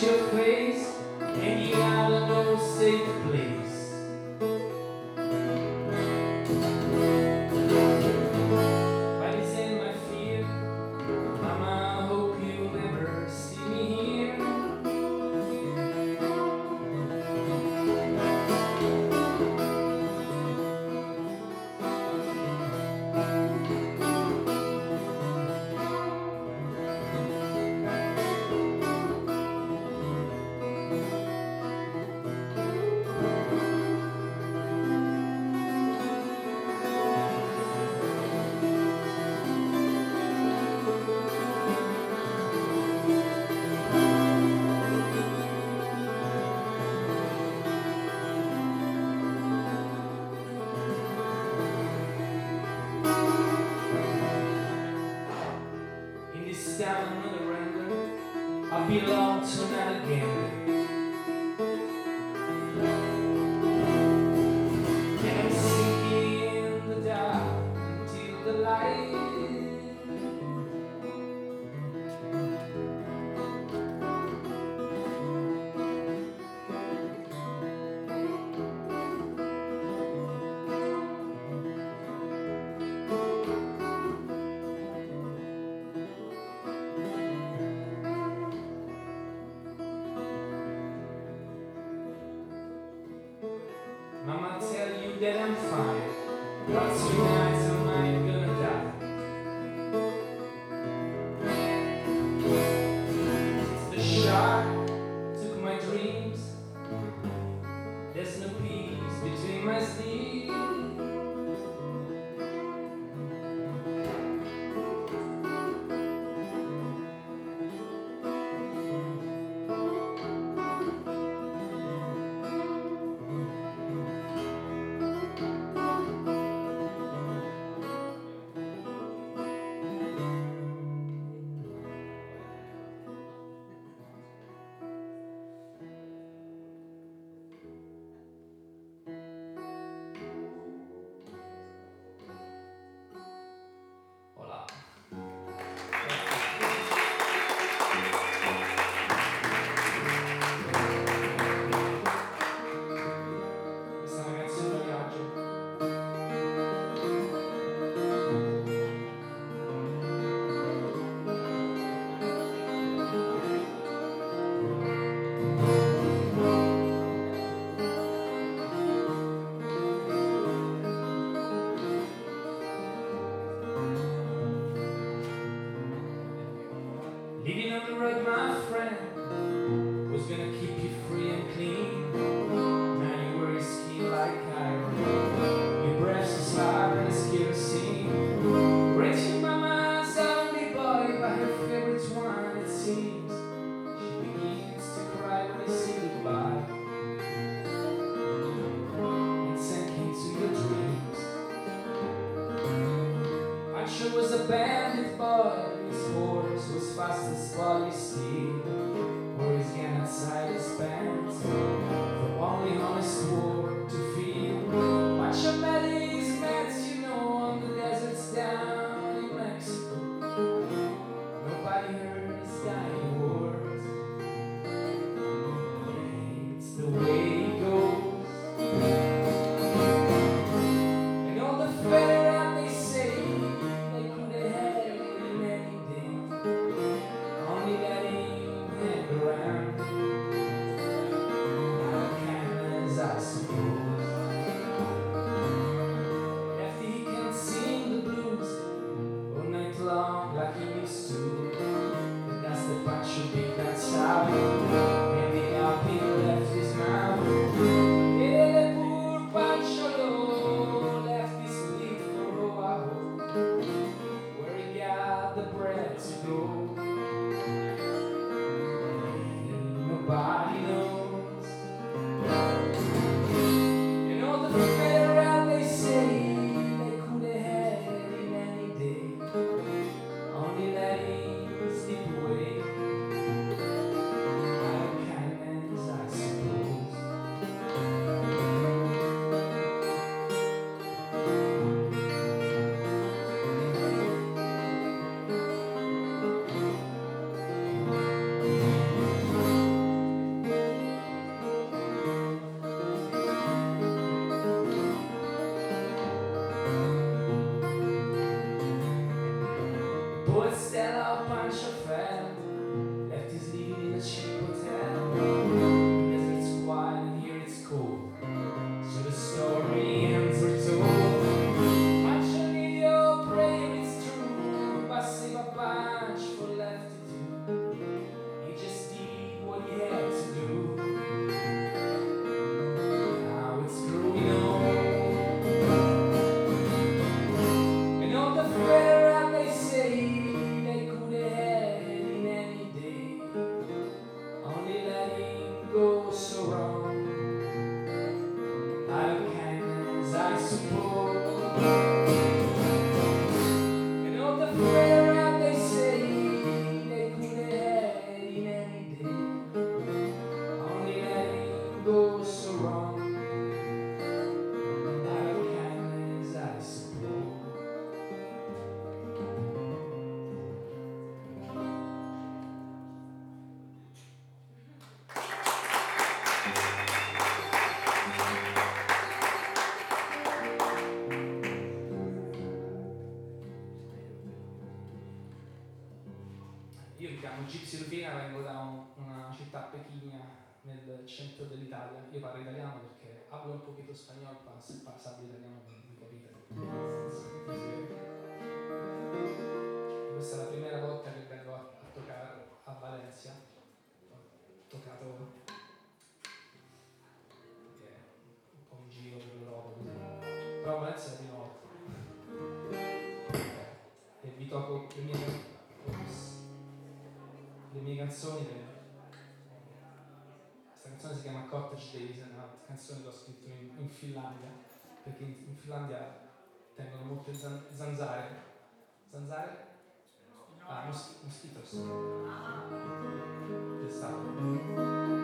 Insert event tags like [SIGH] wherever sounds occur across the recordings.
всех Sirofina vengo da un, una città pechina nel centro dell'Italia, io parlo italiano perché hablo un pochino spagnolo. Days, una canzone che ho scritto in, in Finlandia, perché in, in, Finlandia tengono molte zan, zanzare. Zanzare? Ah, mos- moschitos. Ah. Esatto.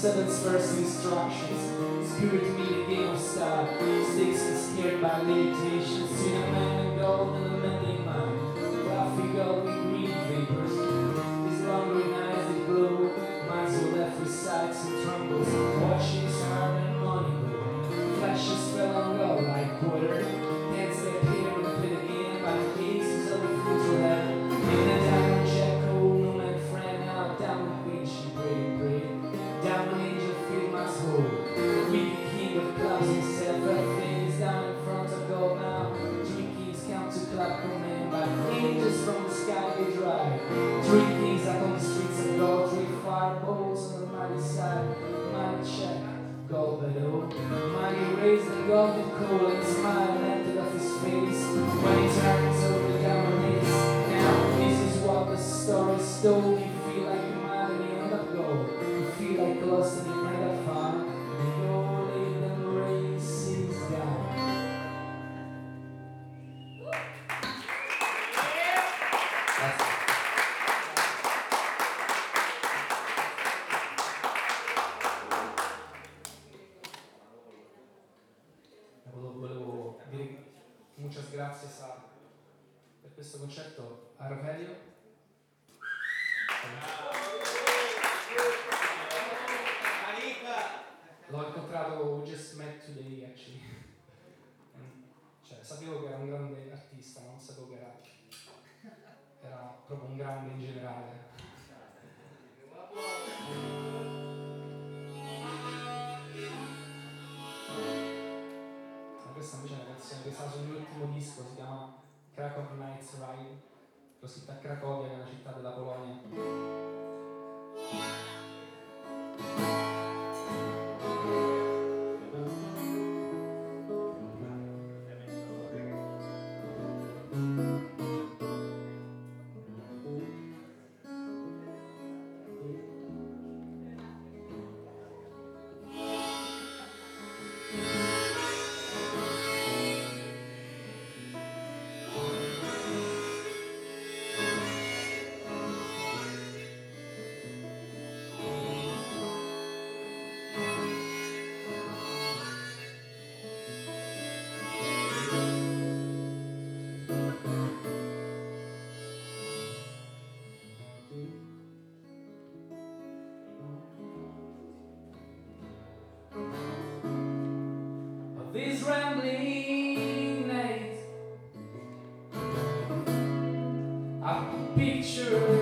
seventh verse instructions. Spirit meeting of star. Six is scared by limitations. See the man in gold and the mending mind. Off you go. stesso concetto a Rovelio. L'ho incontrato just met today actually. Cioè, sapevo che era un grande artista, ma non sapevo che era, era proprio un grande in generale. Ma questa invece è una canzone che sta sull'ultimo disco, si chiama Cracovina X Ride, prosím, tak Cracovia, naši tá teda Bologna. these rambling nights I picture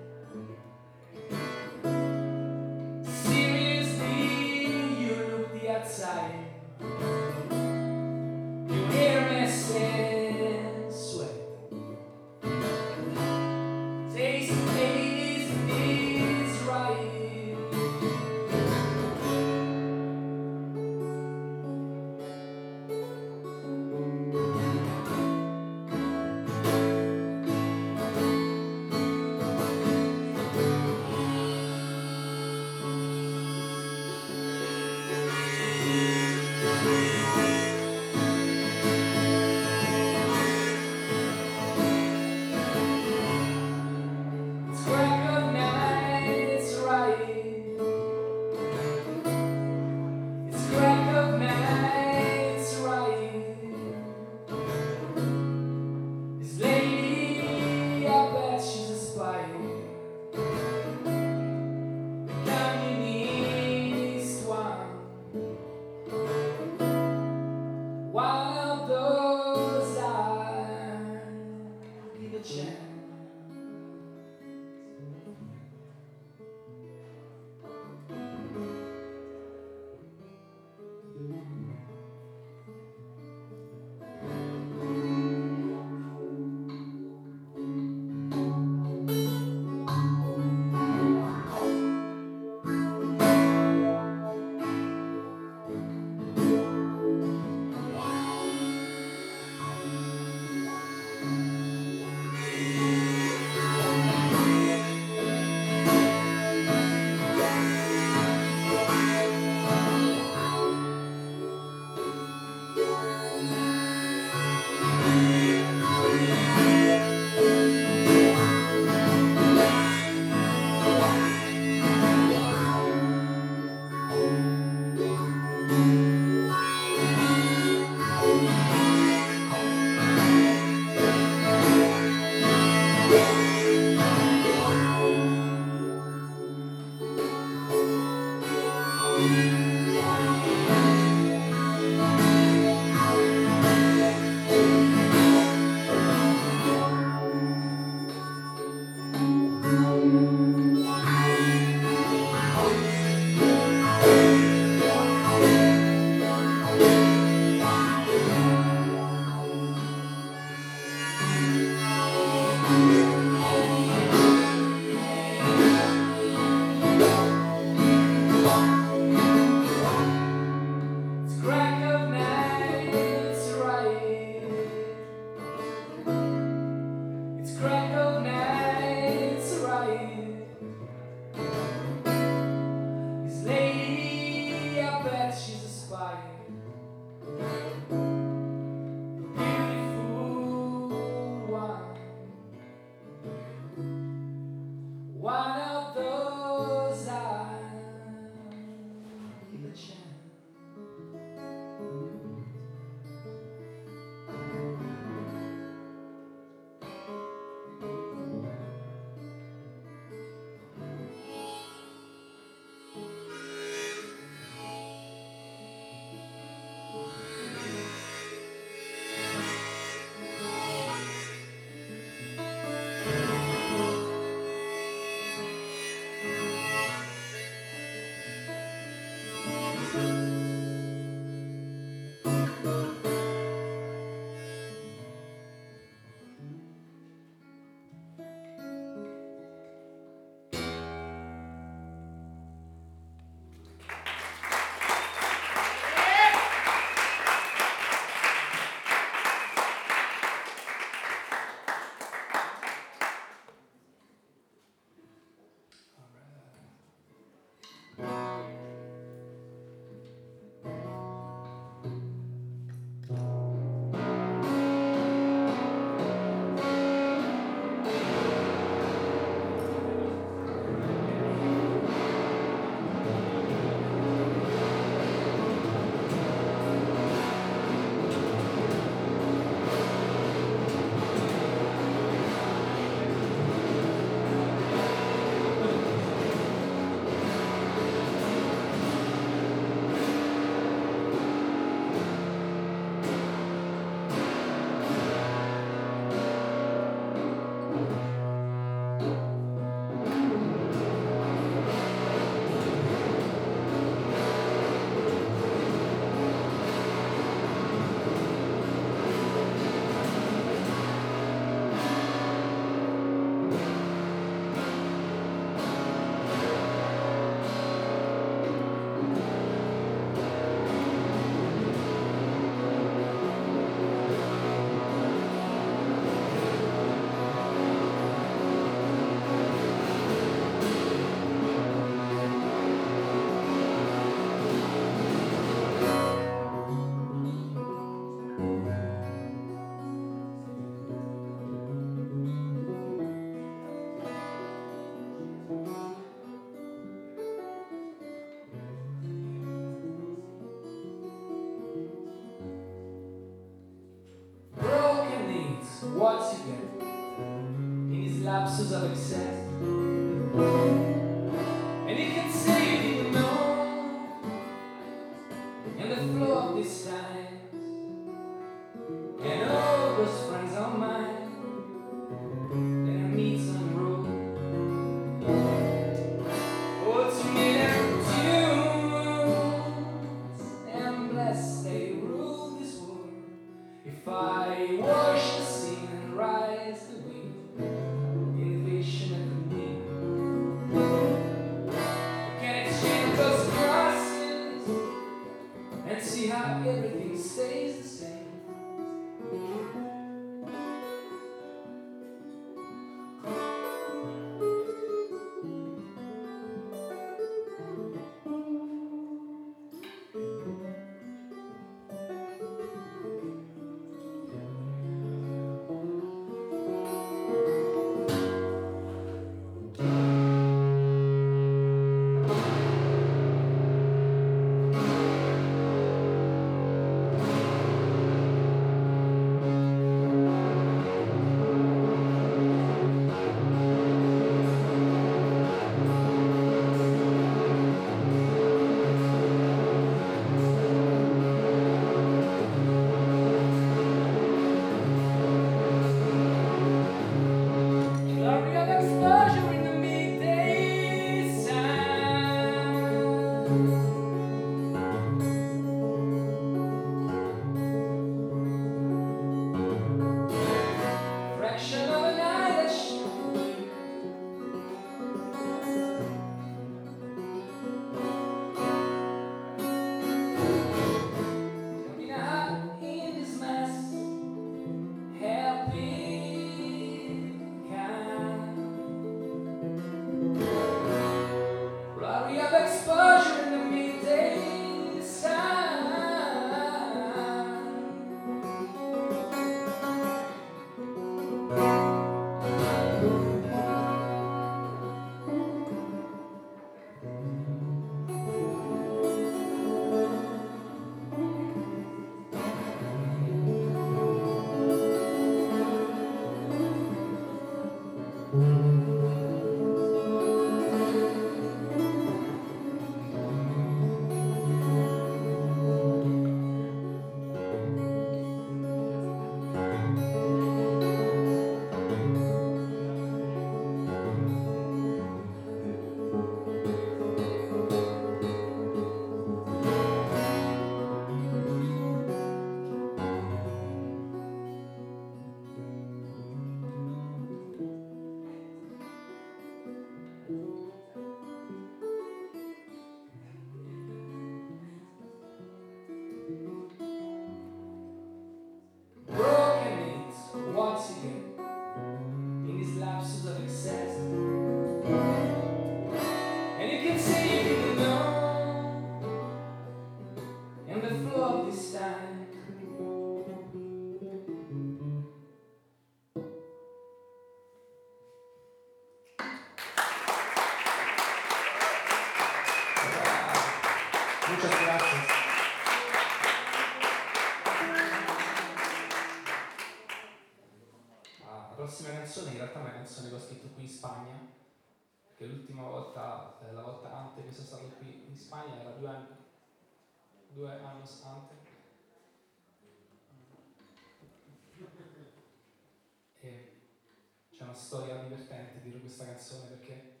una storia divertente dietro questa canzone perché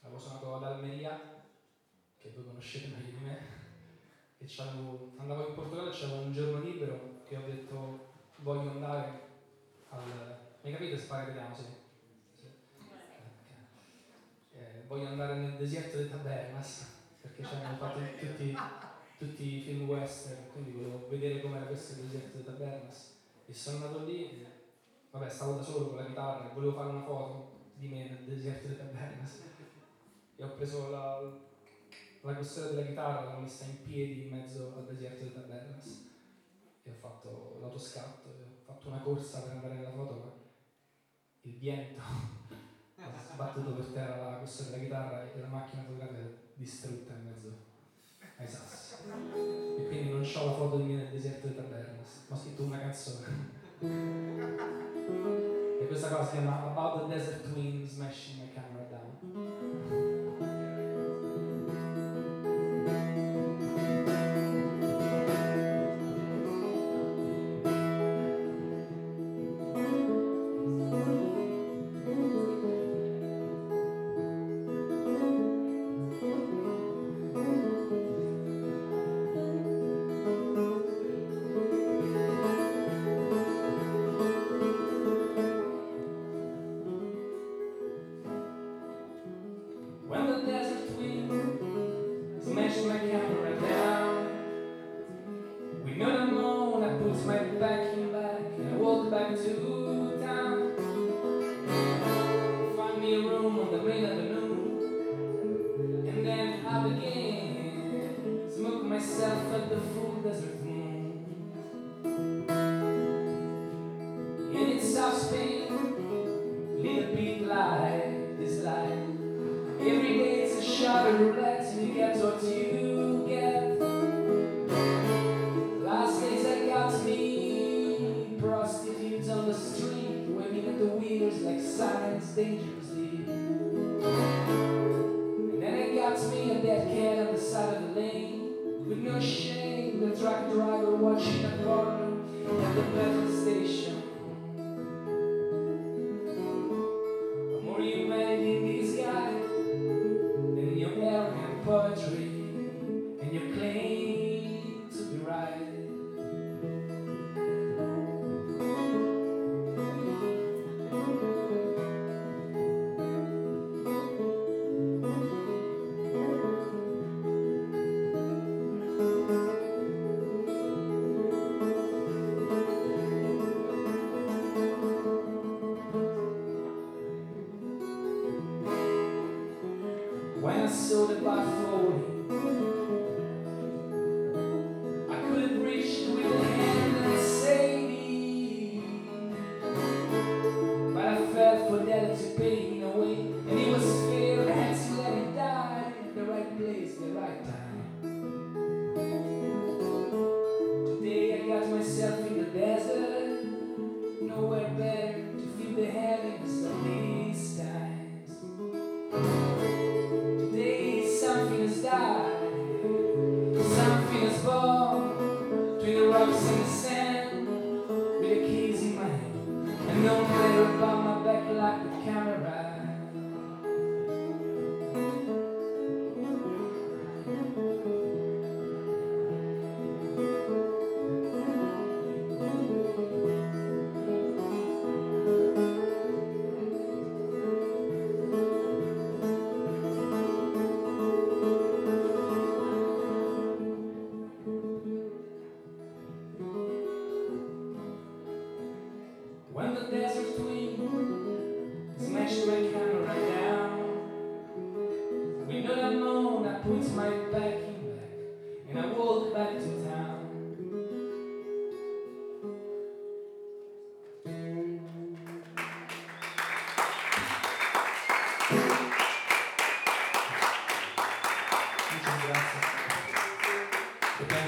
avevo suonato ad Almeria, che voi conoscete meglio di me, [LAUGHS] e andavo in Portogallo e c'avevo un giorno libero che ho detto voglio andare al... Mi capite spara italiano? Sì. Sì. Eh, voglio andare nel deserto di Tabernas [LAUGHS] perché c'erano fatto tutti, tutti i film western, quindi volevo vedere com'era questo deserto di Tabernas. E sono andato lì, e, vabbè, stavo da solo con la chitarra e volevo fare una foto di me nel deserto di Tabernas. E ho preso la, la costiera della chitarra, l'ho messa in piedi in mezzo al deserto di Tabernas e ho fatto l'autoscatto, ho fatto una corsa per andare nella foto, ma il vento [LAUGHS] ha sbattuto per terra la costiera della chitarra e la macchina fotografica è distrutta in mezzo ai sassi. E quindi non ho la foto di me nel deserto di Tabernas, ma ho scritto una canzone. E questa cosa si chiama About the Desert Wind Machine My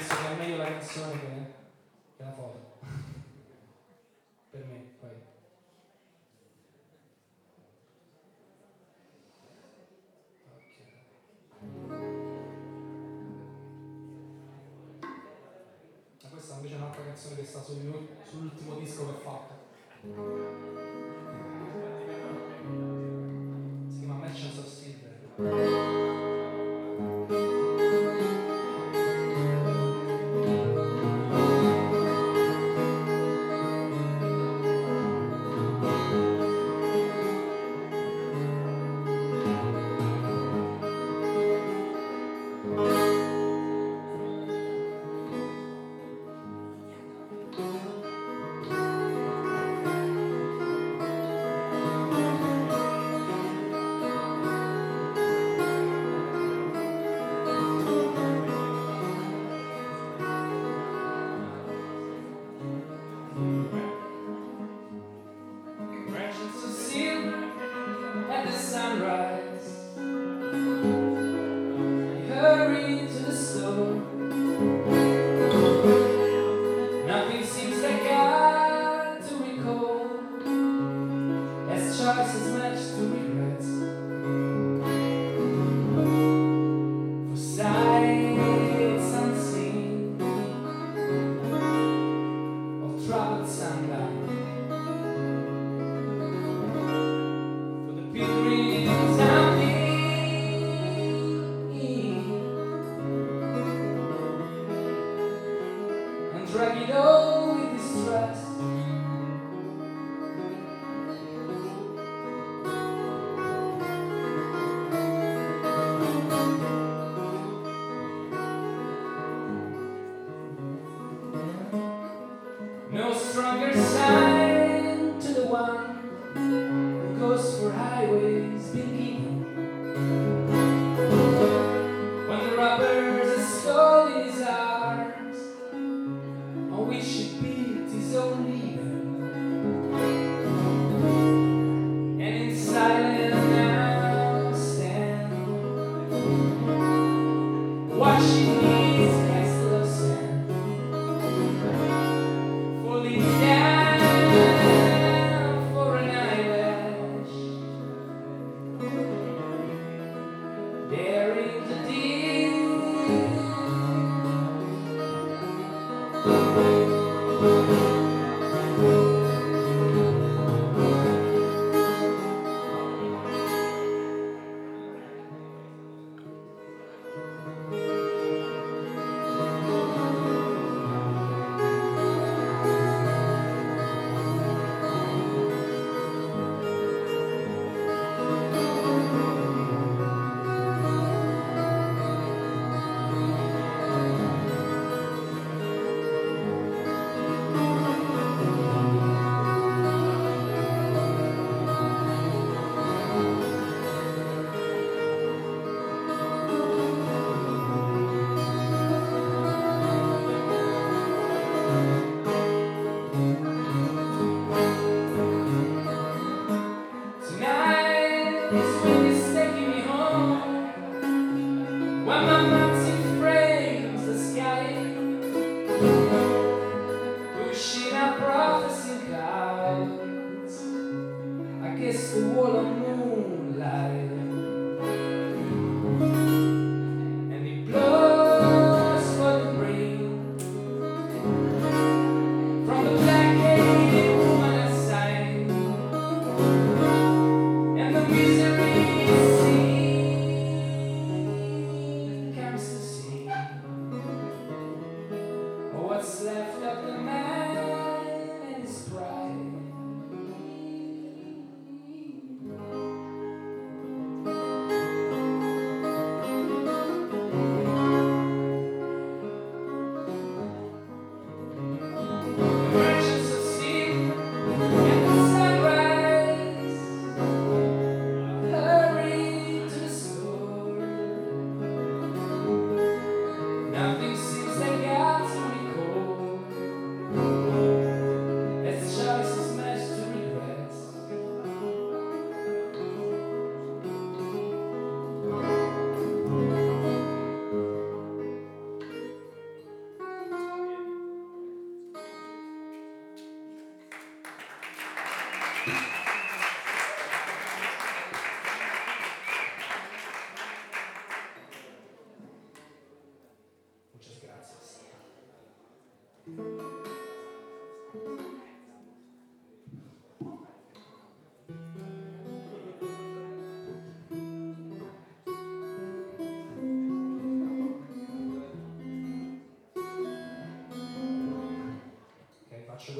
penso che è meglio la canzone che, che la foto. [LAUGHS] per me, poi. Okay. Questa invece è un'altra canzone che sta sul, sull'ultimo disco che ho fatto. stronger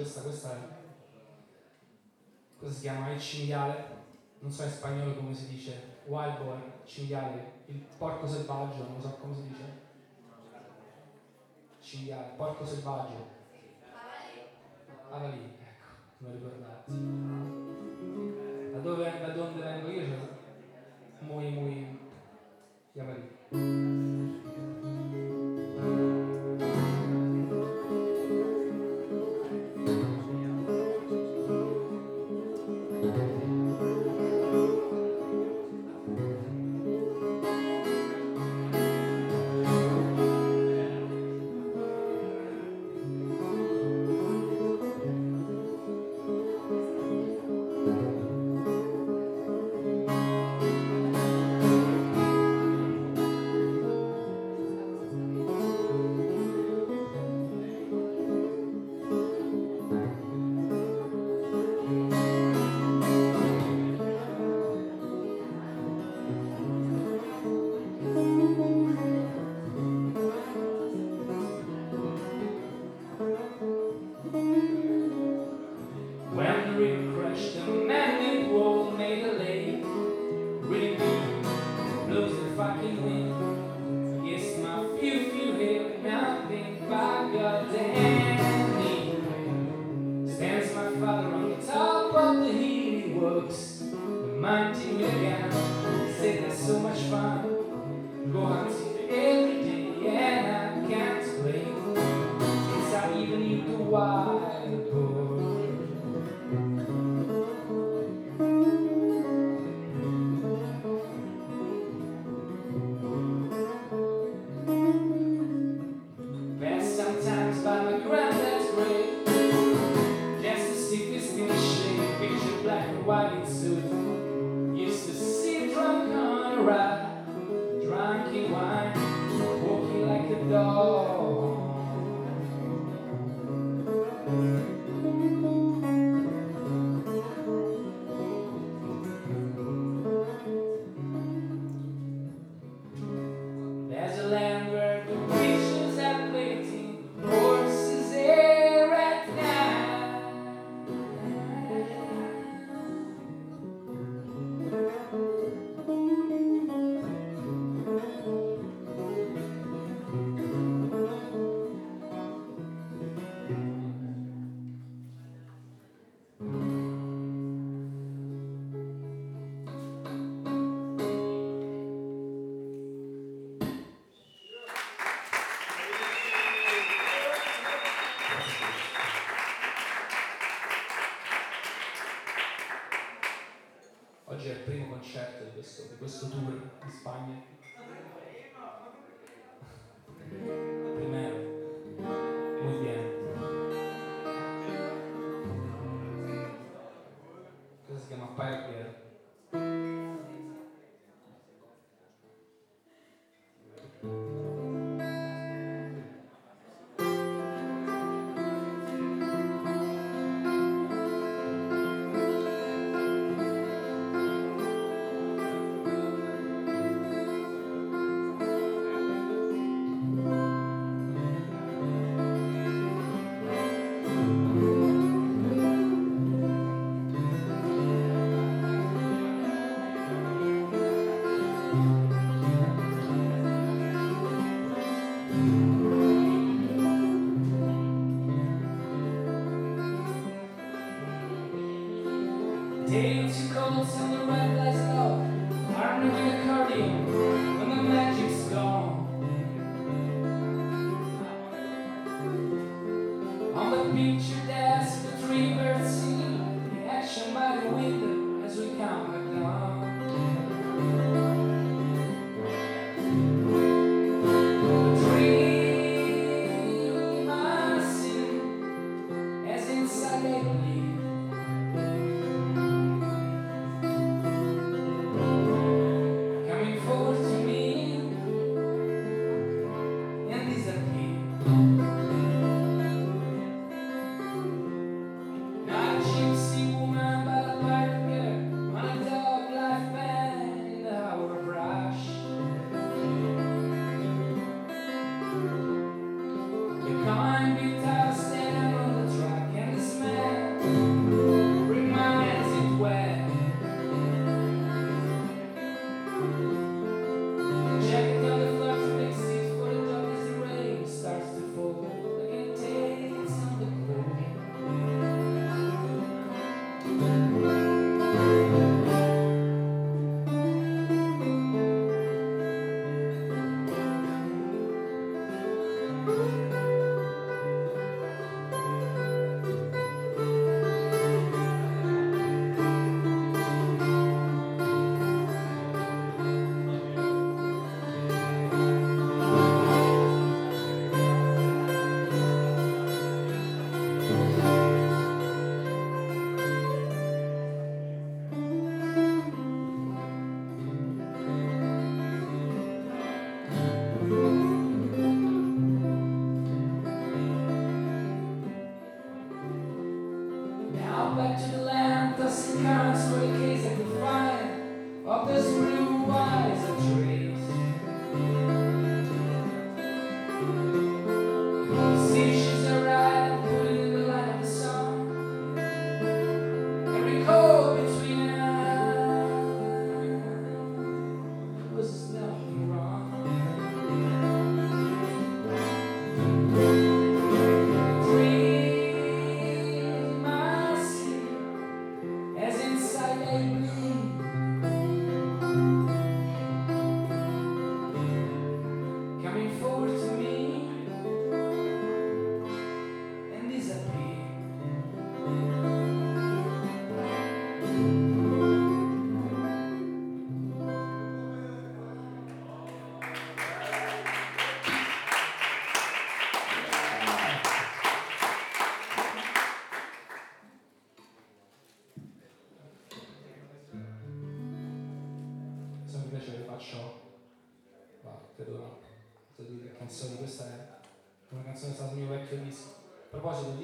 questa, questa, cosa si chiama il cinghiale, non so in spagnolo come si dice, wild boy, cinghiale, il porco selvaggio, non so come si dice. Cinghiale, porco selvaggio.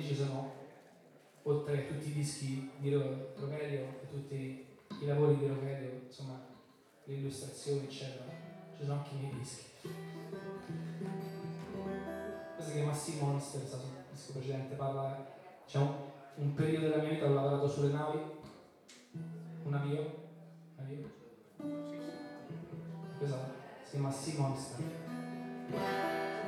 ci sono, oltre a tutti i dischi di Rogelio e tutti i lavori di Rogelio, insomma, le illustrazioni, eccetera, ci sono anche i miei dischi. Questo si chiama Sea Monster, è stato un disco precedente, parla, c'è un, un periodo della mia vita ho lavorato sulle navi, un avvio, un avvio. Questo si chiama Sea Monster.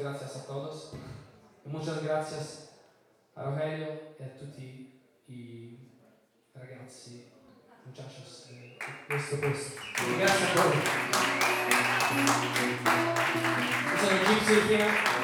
gracias a todos y muchas gracias a Rogelio y a tutti i ragazzi, muchachos eh, di questo posto. Grazie a voi. Sono Gypsy Kina.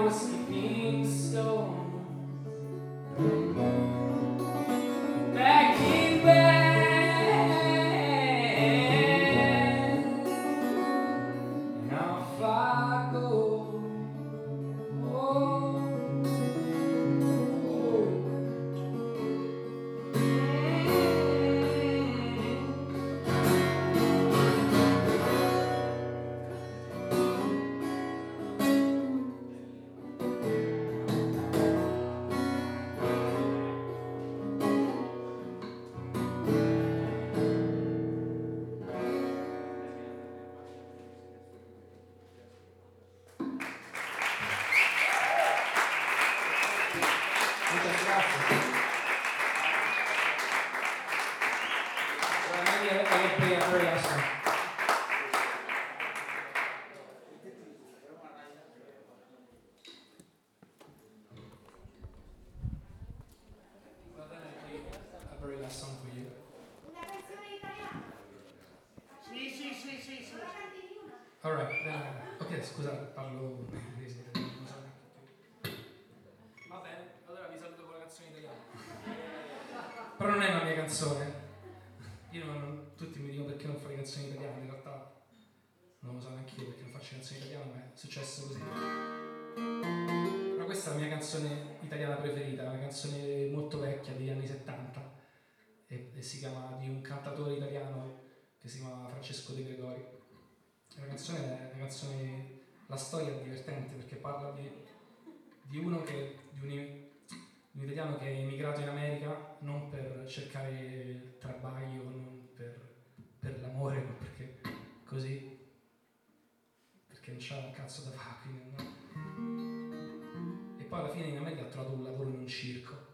ao espírito. Uno che, di un, un, italiano che è emigrato in America non per cercare travaglio, non per, per l'amore, ma perché così, perché non c'era un cazzo da fare. Quindi, no? E poi alla fine in America ha trovato un lavoro in un circo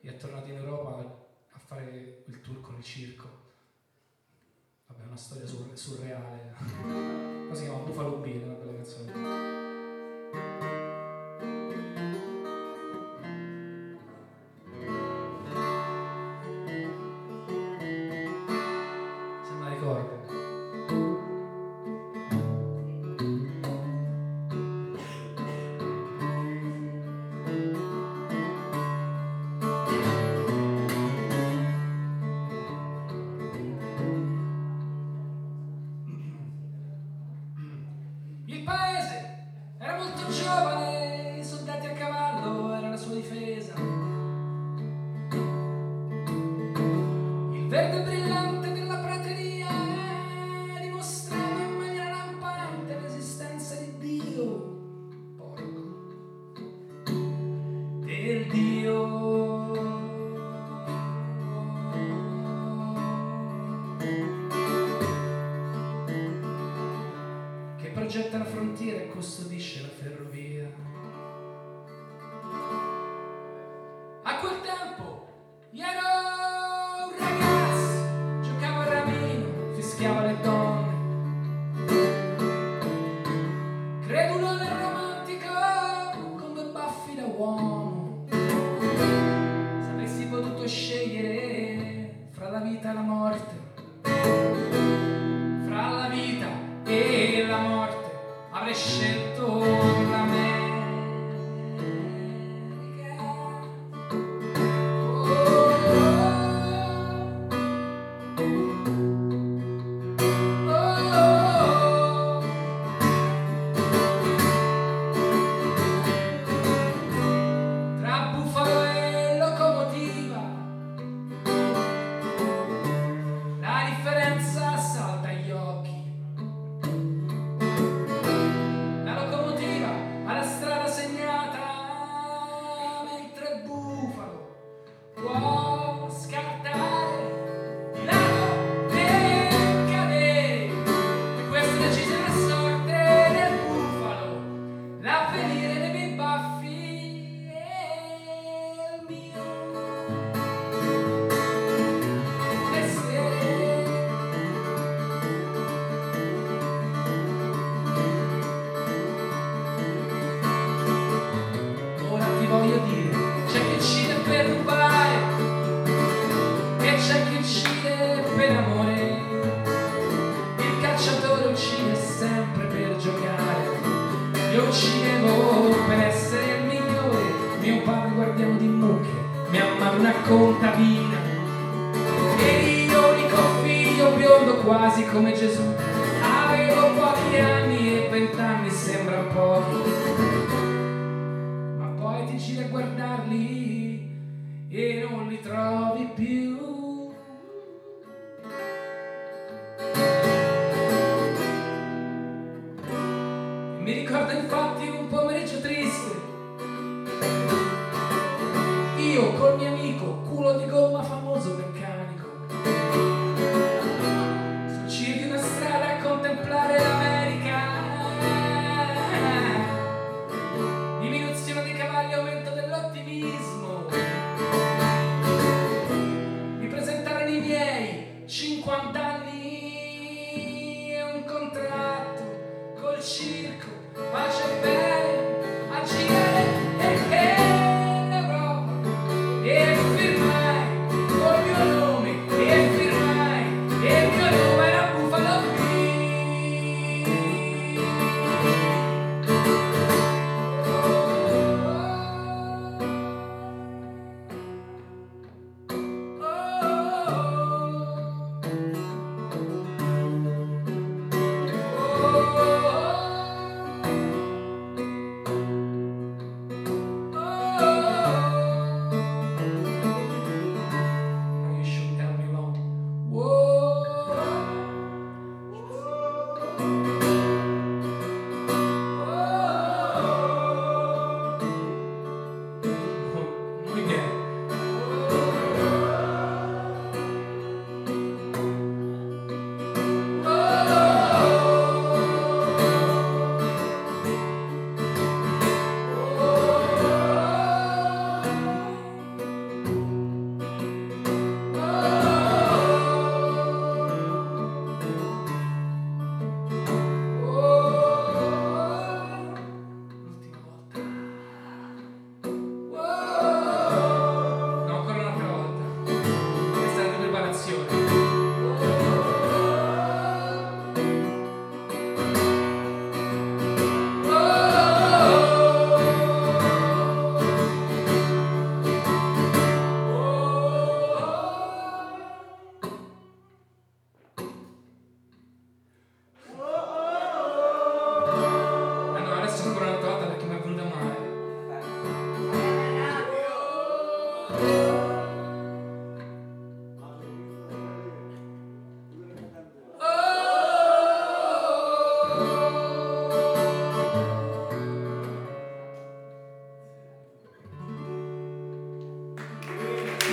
e è tornato in Europa a fare il tour con il circo Vabbè, è una storia sur- surreale. Ma si chiama Buffalo Bill, una bella canzone.